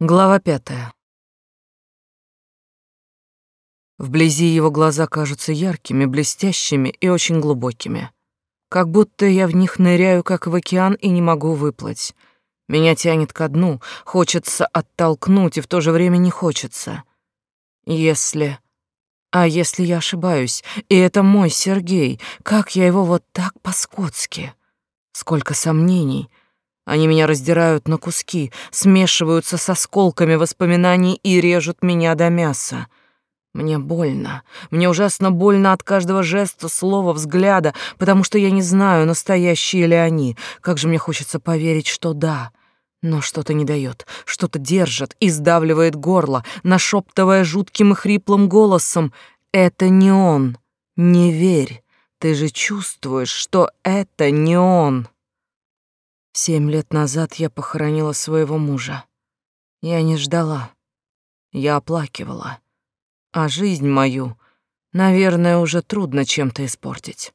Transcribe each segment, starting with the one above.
Глава пятая. Вблизи его глаза кажутся яркими, блестящими и очень глубокими. Как будто я в них ныряю, как в океан, и не могу выплыть. Меня тянет ко дну, хочется оттолкнуть, и в то же время не хочется. Если... А если я ошибаюсь, и это мой Сергей, как я его вот так по-скотски? Сколько сомнений, они меня раздирают на куски, смешиваются с осколками воспоминаний и режут меня до мяса. Мне больно. Мне ужасно больно от каждого жеста, слова, взгляда, потому что я не знаю, настоящие ли они. Как же мне хочется поверить, что да. Но что-то не дает, что-то держит и сдавливает горло, нашептывая жутким и хриплым голосом «Это не он! Не верь! Ты же чувствуешь, что это не он!» Семь лет назад я похоронила своего мужа. Я не ждала. Я оплакивала. А жизнь мою, наверное, уже трудно чем-то испортить.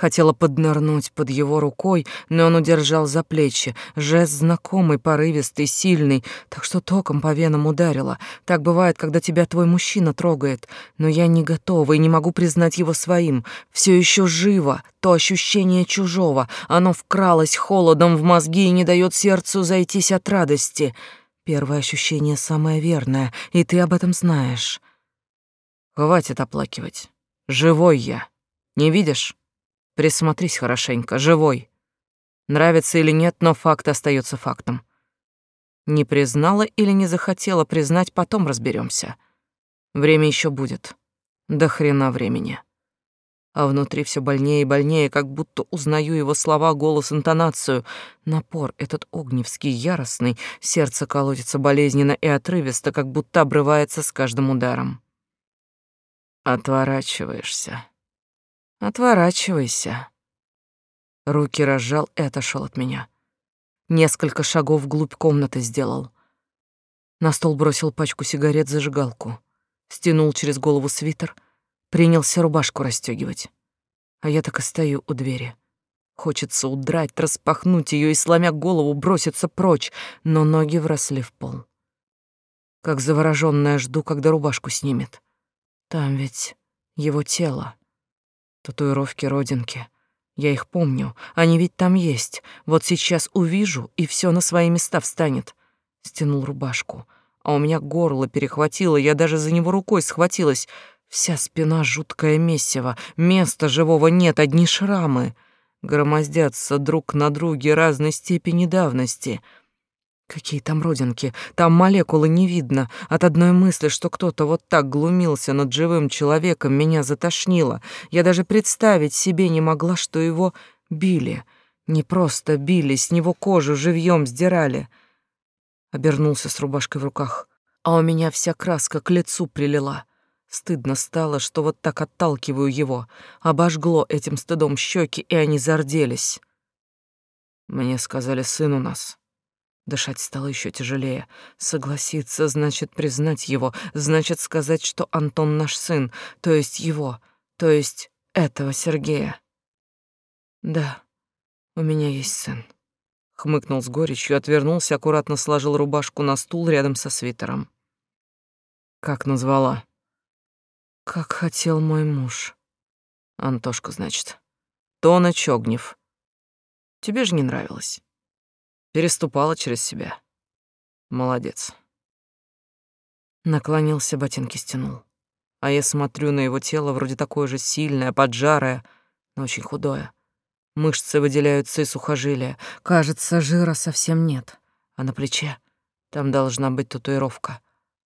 Хотела поднырнуть под его рукой, но он удержал за плечи. Жест знакомый, порывистый, сильный, так что током по венам ударило. Так бывает, когда тебя твой мужчина трогает. Но я не готова и не могу признать его своим. Все еще живо, то ощущение чужого. Оно вкралось холодом в мозги и не дает сердцу зайтись от радости. Первое ощущение самое верное, и ты об этом знаешь. Хватит оплакивать. Живой я. Не видишь? Присмотрись хорошенько, живой. Нравится или нет, но факт остается фактом. Не признала или не захотела признать, потом разберемся. Время еще будет. До хрена времени. А внутри все больнее и больнее, как будто узнаю его слова, голос, интонацию. Напор этот огневский, яростный, сердце колотится болезненно и отрывисто, как будто обрывается с каждым ударом. Отворачиваешься. Отворачивайся. Руки разжал и отошел от меня. Несколько шагов вглубь комнаты сделал. На стол бросил пачку сигарет, зажигалку. Стянул через голову свитер, принялся рубашку расстегивать. А я так и стою у двери. Хочется удрать, распахнуть ее и, сломя голову, броситься прочь, но ноги вросли в пол. Как заворожённая жду, когда рубашку снимет. Там ведь его тело. Татуировки родинки. Я их помню, они ведь там есть. Вот сейчас увижу, и все на свои места встанет. Стянул рубашку, а у меня горло перехватило, я даже за него рукой схватилась. Вся спина жуткое месиво, места живого нет, одни шрамы. Громоздятся друг на друге разной степени давности — Какие там родинки? Там молекулы не видно. От одной мысли, что кто-то вот так глумился над живым человеком, меня затошнило. Я даже представить себе не могла, что его били. Не просто били, с него кожу живьем сдирали. Обернулся с рубашкой в руках, а у меня вся краска к лицу прилила. Стыдно стало, что вот так отталкиваю его. Обожгло этим стыдом щеки, и они зарделись. Мне сказали, сын у нас. Дышать стало еще тяжелее. Согласиться значит признать его, значит сказать, что Антон наш сын, то есть его, то есть этого Сергея. Да, у меня есть сын. Хмыкнул с горечью, отвернулся, аккуратно сложил рубашку на стул рядом со свитером. Как назвала? Как хотел мой муж. Антошка, значит. Тона Чогнев. Тебе же не нравилось. Переступала через себя. Молодец. Наклонился, ботинки стянул. А я смотрю на его тело, вроде такое же сильное, поджарое, но очень худое. Мышцы выделяются и сухожилия. Кажется, жира совсем нет. А на плече там должна быть татуировка.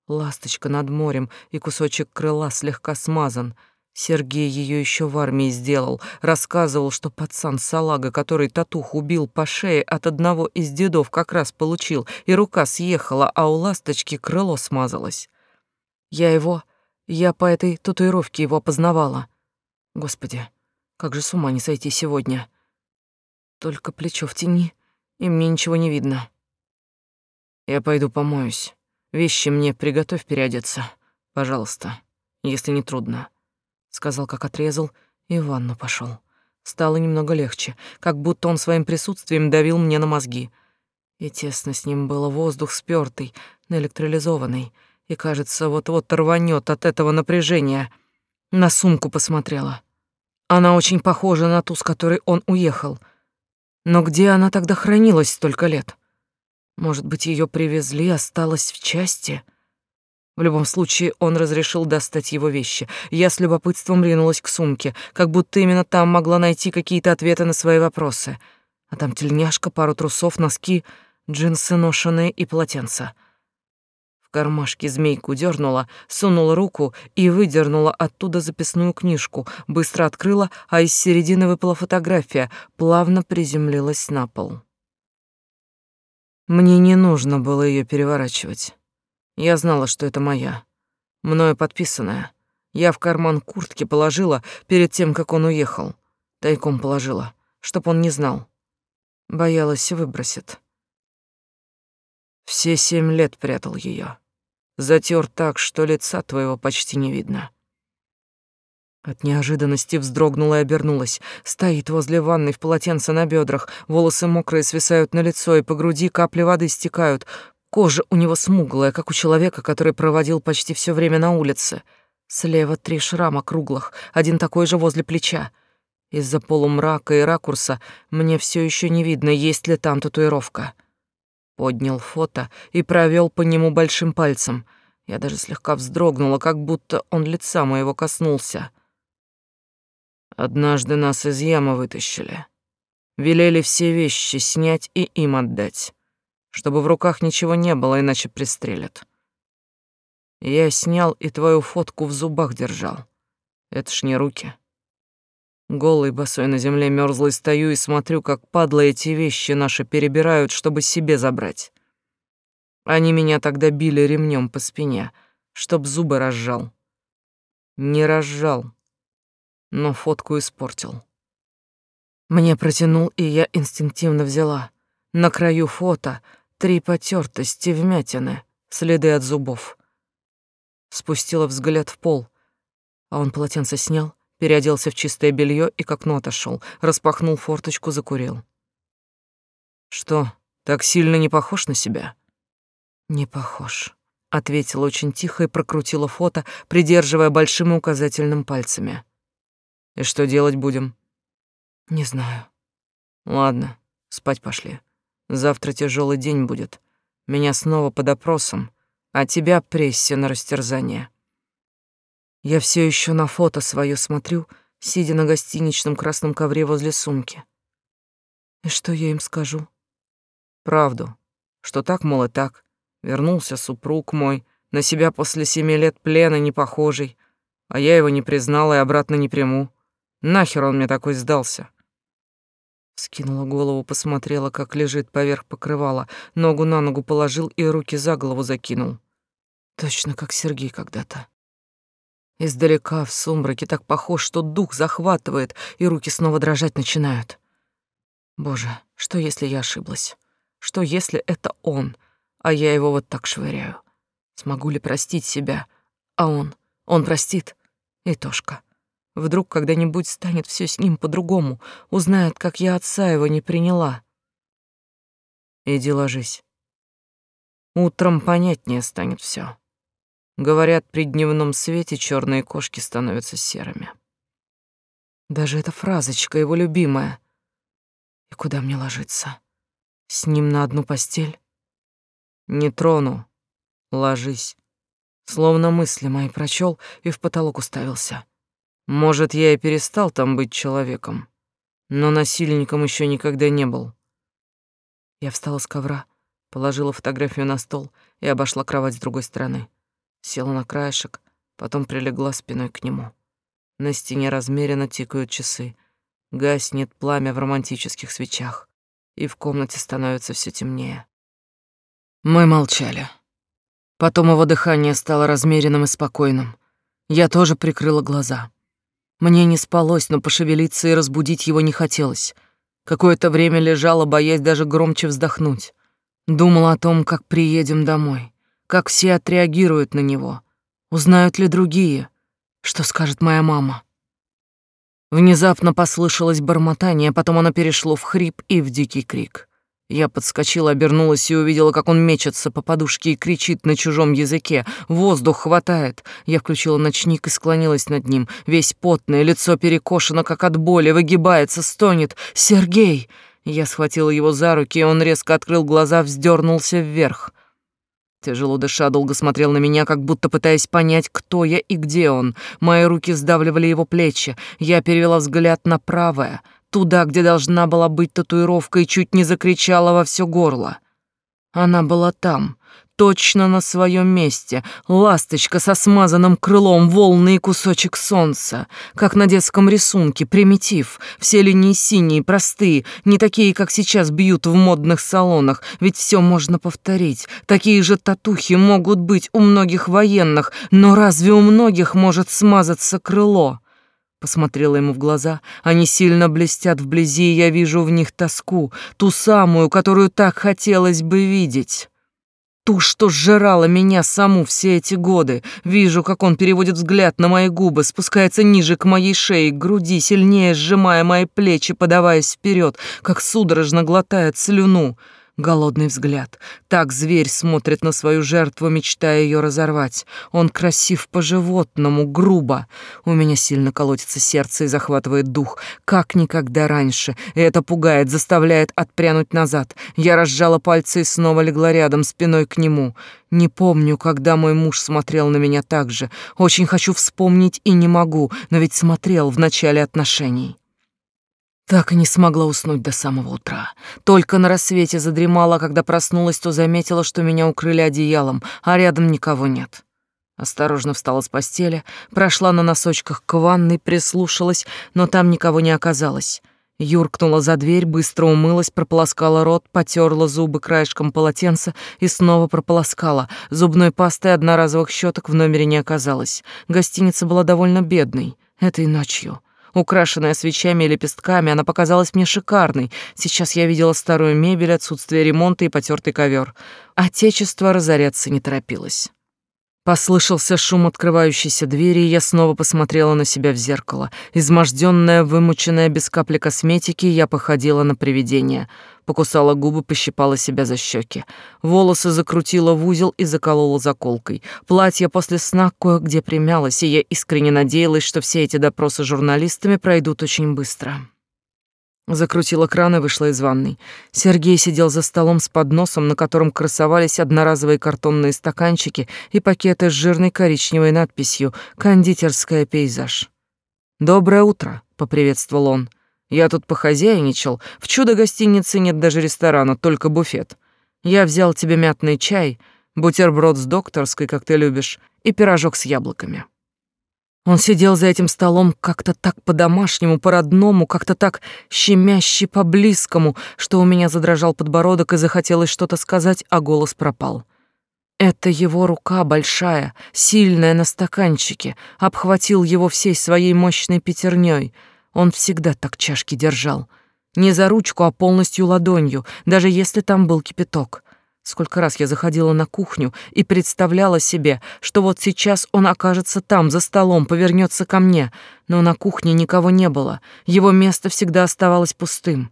Ласточка над морем, и кусочек крыла слегка смазан — Сергей ее еще в армии сделал. Рассказывал, что пацан салага, который татух убил по шее, от одного из дедов как раз получил, и рука съехала, а у ласточки крыло смазалось. Я его... Я по этой татуировке его опознавала. Господи, как же с ума не сойти сегодня. Только плечо в тени, и мне ничего не видно. Я пойду помоюсь. Вещи мне приготовь переодеться, пожалуйста, если не трудно сказал, как отрезал, и в ванну пошел. Стало немного легче, как будто он своим присутствием давил мне на мозги. И тесно с ним было воздух спёртый, наэлектролизованный, и, кажется, вот-вот рванет от этого напряжения. На сумку посмотрела. Она очень похожа на ту, с которой он уехал. Но где она тогда хранилась столько лет? Может быть, ее привезли, осталась в части? В любом случае, он разрешил достать его вещи. Я с любопытством ринулась к сумке, как будто именно там могла найти какие-то ответы на свои вопросы. А там тельняшка, пару трусов, носки, джинсы ношеные и полотенца. В кармашке змейку дернула, сунула руку и выдернула оттуда записную книжку, быстро открыла, а из середины выпала фотография, плавно приземлилась на пол. Мне не нужно было ее переворачивать. Я знала, что это моя, мною подписанная. Я в карман куртки положила перед тем, как он уехал. Тайком положила, чтоб он не знал. Боялась, выбросит. Все семь лет прятал ее. Затер так, что лица твоего почти не видно. От неожиданности вздрогнула и обернулась. Стоит возле ванной в полотенце на бедрах, волосы мокрые свисают на лицо, и по груди капли воды стекают. Кожа у него смуглая, как у человека, который проводил почти все время на улице. Слева три шрама круглых, один такой же возле плеча. Из-за полумрака и ракурса мне все еще не видно, есть ли там татуировка. Поднял фото и провел по нему большим пальцем. Я даже слегка вздрогнула, как будто он лица моего коснулся. Однажды нас из ямы вытащили. Велели все вещи снять и им отдать, чтобы в руках ничего не было, иначе пристрелят. Я снял и твою фотку в зубах держал. Это ж не руки. Голый, босой на земле, мёрзлый стою и смотрю, как падла эти вещи наши перебирают, чтобы себе забрать. Они меня тогда били ремнем по спине, чтоб зубы разжал. Не разжал, но фотку испортил. Мне протянул, и я инстинктивно взяла. На краю фото три потертости, вмятины, следы от зубов. Спустила взгляд в пол, а он полотенце снял, переоделся в чистое белье и к окну отошел, распахнул форточку, закурил. «Что, так сильно не похож на себя?» «Не похож», — ответила очень тихо и прокрутила фото, придерживая большим и указательным пальцами. И что делать будем? Не знаю. Ладно, спать пошли. Завтра тяжелый день будет. Меня снова под опросом, а тебя прессе на растерзание. Я все еще на фото свое смотрю, сидя на гостиничном красном ковре возле сумки. И что я им скажу? Правду, что так, мол, и так. Вернулся супруг мой, на себя после семи лет плена не похожий, а я его не признала и обратно не приму. Нахер он мне такой сдался? Скинула голову, посмотрела, как лежит поверх покрывала, ногу на ногу положил и руки за голову закинул. Точно как Сергей когда-то. Издалека, в сумраке, так похож, что дух захватывает, и руки снова дрожать начинают. Боже, что если я ошиблась? Что если это он, а я его вот так швыряю? Смогу ли простить себя? А он? Он простит? И Тошка. Вдруг когда-нибудь станет все с ним по-другому, узнает, как я отца его не приняла. Иди ложись. Утром понятнее станет все. Говорят, при дневном свете черные кошки становятся серыми. Даже эта фразочка его любимая. И куда мне ложиться? С ним на одну постель? Не трону. Ложись. Словно мысли мои прочел и в потолок уставился. Может, я и перестал там быть человеком, но насильником еще никогда не был. Я встала с ковра, положила фотографию на стол и обошла кровать с другой стороны. Села на краешек, потом прилегла спиной к нему. На стене размеренно тикают часы. Гаснет пламя в романтических свечах, и в комнате становится все темнее. Мы молчали. Потом его дыхание стало размеренным и спокойным. Я тоже прикрыла глаза. Мне не спалось, но пошевелиться и разбудить его не хотелось. Какое-то время лежала, боясь даже громче вздохнуть. Думала о том, как приедем домой, как все отреагируют на него. Узнают ли другие? Что скажет моя мама? Внезапно послышалось бормотание, потом оно перешло в хрип и в дикий крик. Я подскочила, обернулась и увидела, как он мечется по подушке и кричит на чужом языке. Воздух хватает. Я включила ночник и склонилась над ним. Весь потное, лицо перекошено, как от боли, выгибается, стонет. «Сергей!» Я схватила его за руки, и он резко открыл глаза, вздернулся вверх. Тяжело дыша, долго смотрел на меня, как будто пытаясь понять, кто я и где он. Мои руки сдавливали его плечи. Я перевела взгляд на правое — туда, где должна была быть татуировка, и чуть не закричала во все горло. Она была там, точно на своем месте, ласточка со смазанным крылом, волны и кусочек солнца, как на детском рисунке, примитив, все линии синие, простые, не такие, как сейчас бьют в модных салонах, ведь все можно повторить. Такие же татухи могут быть у многих военных, но разве у многих может смазаться крыло? Посмотрела ему в глаза. Они сильно блестят вблизи, и я вижу в них тоску, ту самую, которую так хотелось бы видеть. Ту, что сжирала меня саму все эти годы. Вижу, как он переводит взгляд на мои губы, спускается ниже к моей шее, к груди, сильнее сжимая мои плечи, подаваясь вперед, как судорожно глотает слюну голодный взгляд. Так зверь смотрит на свою жертву, мечтая ее разорвать. Он красив по-животному, грубо. У меня сильно колотится сердце и захватывает дух, как никогда раньше. И это пугает, заставляет отпрянуть назад. Я разжала пальцы и снова легла рядом, спиной к нему. Не помню, когда мой муж смотрел на меня так же. Очень хочу вспомнить и не могу, но ведь смотрел в начале отношений. Так и не смогла уснуть до самого утра. Только на рассвете задремала, когда проснулась, то заметила, что меня укрыли одеялом, а рядом никого нет. Осторожно встала с постели, прошла на носочках к ванной, прислушалась, но там никого не оказалось. Юркнула за дверь, быстро умылась, прополоскала рот, потерла зубы краешком полотенца и снова прополоскала. Зубной пасты одноразовых щеток в номере не оказалось. Гостиница была довольно бедной этой ночью. Украшенная свечами и лепестками, она показалась мне шикарной. Сейчас я видела старую мебель, отсутствие ремонта и потертый ковер. Отечество разоряться не торопилось. Послышался шум открывающейся двери, и я снова посмотрела на себя в зеркало. Измождённая, вымученная, без капли косметики, я походила на привидение. Покусала губы, пощипала себя за щеки. Волосы закрутила в узел и заколола заколкой. Платье после сна кое-где примялось, и я искренне надеялась, что все эти допросы журналистами пройдут очень быстро. Закрутила кран и вышла из ванной. Сергей сидел за столом с подносом, на котором красовались одноразовые картонные стаканчики и пакеты с жирной коричневой надписью «Кондитерская пейзаж». «Доброе утро», — поприветствовал он. «Я тут похозяйничал. В чудо-гостинице нет даже ресторана, только буфет. Я взял тебе мятный чай, бутерброд с докторской, как ты любишь, и пирожок с яблоками». Он сидел за этим столом как-то так по-домашнему, по-родному, как-то так щемяще по-близкому, что у меня задрожал подбородок и захотелось что-то сказать, а голос пропал. Это его рука большая, сильная на стаканчике, обхватил его всей своей мощной пятерней. Он всегда так чашки держал. Не за ручку, а полностью ладонью, даже если там был кипяток. Сколько раз я заходила на кухню и представляла себе, что вот сейчас он окажется там, за столом, повернется ко мне, но на кухне никого не было, его место всегда оставалось пустым.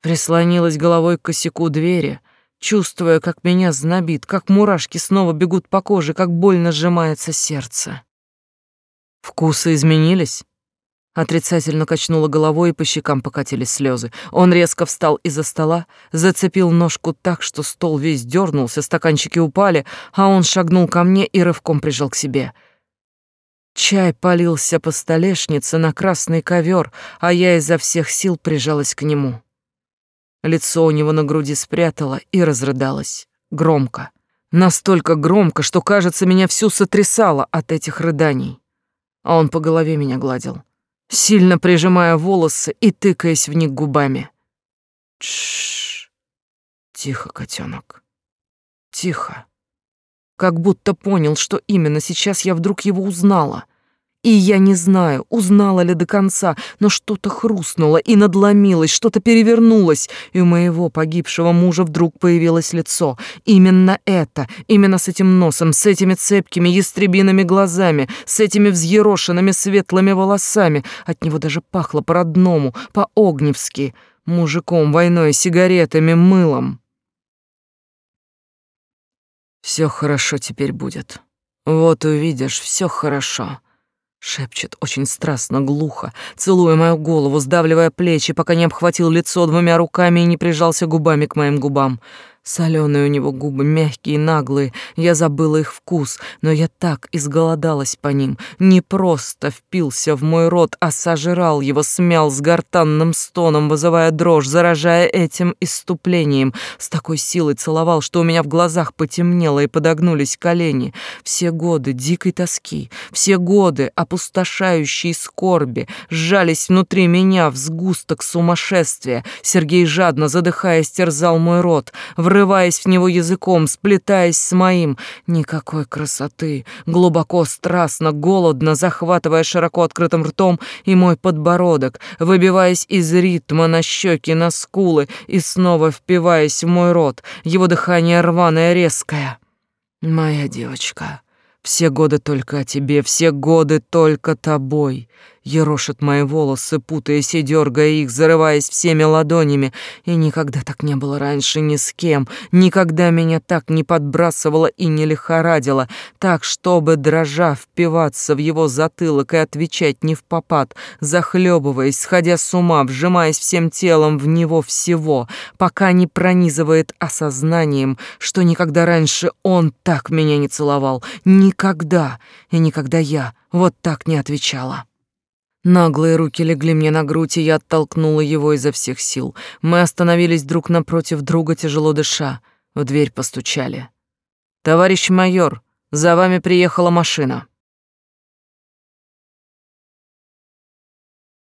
Прислонилась головой к косяку двери, чувствуя, как меня знобит, как мурашки снова бегут по коже, как больно сжимается сердце. Вкусы изменились? Отрицательно качнула головой, и по щекам покатились слезы. Он резко встал из-за стола, зацепил ножку так, что стол весь дернулся, стаканчики упали, а он шагнул ко мне и рывком прижал к себе. Чай полился по столешнице на красный ковер, а я изо всех сил прижалась к нему. Лицо у него на груди спрятало и разрыдалось. Громко. Настолько громко, что, кажется, меня всю сотрясало от этих рыданий. А он по голове меня гладил сильно прижимая волосы и тыкаясь в них губами. Тш. Тихо, котенок. Тихо. Как будто понял, что именно сейчас я вдруг его узнала — и я не знаю, узнала ли до конца, но что-то хрустнуло и надломилось, что-то перевернулось, и у моего погибшего мужа вдруг появилось лицо. Именно это, именно с этим носом, с этими цепкими ястребиными глазами, с этими взъерошенными светлыми волосами. От него даже пахло по-родному, по-огневски. мужиком, войной, сигаретами, мылом. Все хорошо теперь будет. Вот увидишь, все хорошо. Шепчет очень страстно, глухо, целуя мою голову, сдавливая плечи, пока не обхватил лицо двумя руками и не прижался губами к моим губам. Соленые у него губы, мягкие наглые, я забыла их вкус, но я так изголодалась по ним. Не просто впился в мой рот, а сожрал его, смял с гортанным стоном, вызывая дрожь, заражая этим иступлением. С такой силой целовал, что у меня в глазах потемнело и подогнулись колени. Все годы дикой тоски, все годы опустошающей скорби сжались внутри меня в сгусток сумасшествия. Сергей жадно, задыхаясь, терзал мой рот, в врываясь в него языком, сплетаясь с моим. Никакой красоты, глубоко, страстно, голодно, захватывая широко открытым ртом и мой подбородок, выбиваясь из ритма на щеки, на скулы и снова впиваясь в мой рот, его дыхание рваное, резкое. «Моя девочка, все годы только о тебе, все годы только тобой ерошит мои волосы, путаясь и дергая их, зарываясь всеми ладонями. И никогда так не было раньше ни с кем, никогда меня так не подбрасывало и не лихорадило, так, чтобы, дрожа, впиваться в его затылок и отвечать не в попад, захлебываясь, сходя с ума, вжимаясь всем телом в него всего, пока не пронизывает осознанием, что никогда раньше он так меня не целовал, никогда, и никогда я вот так не отвечала. Наглые руки легли мне на грудь, и я оттолкнула его изо всех сил. Мы остановились друг напротив друга, тяжело дыша. В дверь постучали. «Товарищ майор, за вами приехала машина».